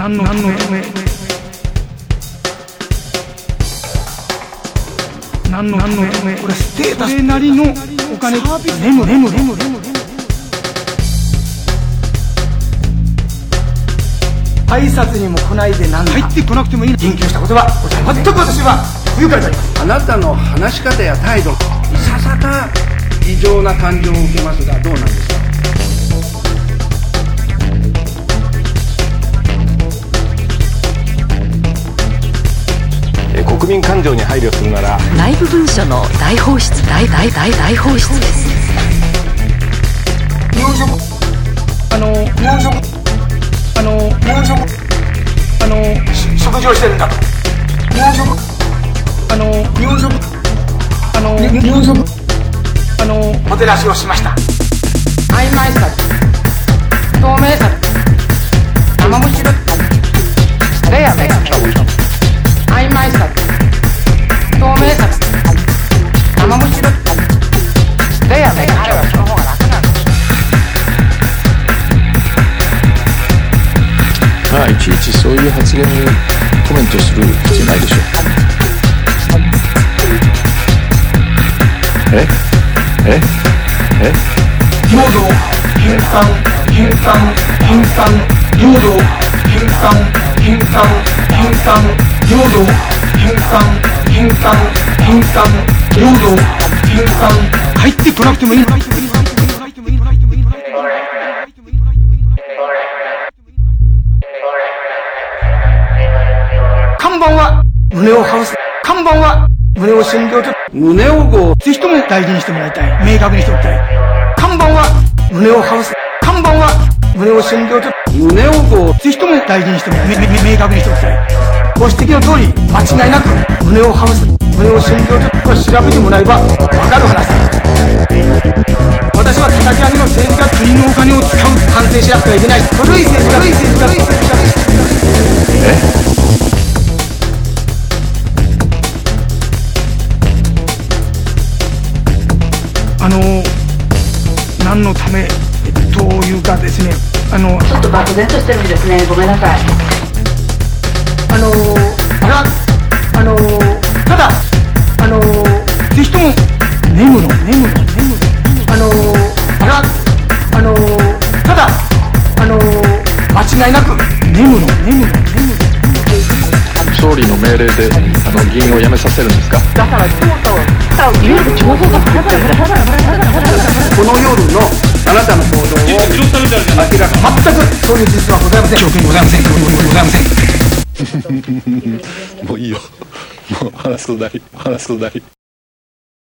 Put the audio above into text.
何の何のため何の何のためこれステータスなりのお金レムレムレムレム挨拶にも来ないでなん。だ入ってこなくてもい。い言及したことは。ございません全く私は。不愉快でありますあなたの話し方や態度いささか異常な感情を受けますがどうなんですか国民感情に配慮するなら内部文書の大放出大大大大放出です日本食あの日本食あの日本食あの食事をしてるんだと日本食あの日本食あの日本食あのもてなしをしました曖昧さ透明さ生むしるレアメ曖昧さまあいちいちそういう発言にコメントする必要ないでしょえ？え？え？領土返還返還返還領土返還返還返還領土返還返還返還領土返還入ってこなくてもいい。看板は。胸を診療と胸をこぜひとも大事にしてもらいたい。明確にしておきたい。看板は胸をハウス。看板は胸を診療とう胸をこぜひとも大事にしてもらいたい。明確にしておきたい。ご指摘の通り間違いなく胸をハウス。胸を診療と調べてもらえば分かる話だ。私は叩き上げの政治家国のお金を使う。反省しなくてはいけない何のため？というかですね。あのちょっと漠然としてるんですね。ごめんなさい。あのあらあのただあのぜひともネムのネムのネムのあのあらあのただあの間違いなく。ネムのネムのネムの総理の命令であの議員を辞めさせるんですか？この夜のあなたの行動を明らかに全くそうい。う事実はございませんございませんございませんもういいよ。もう話すことない。話すことない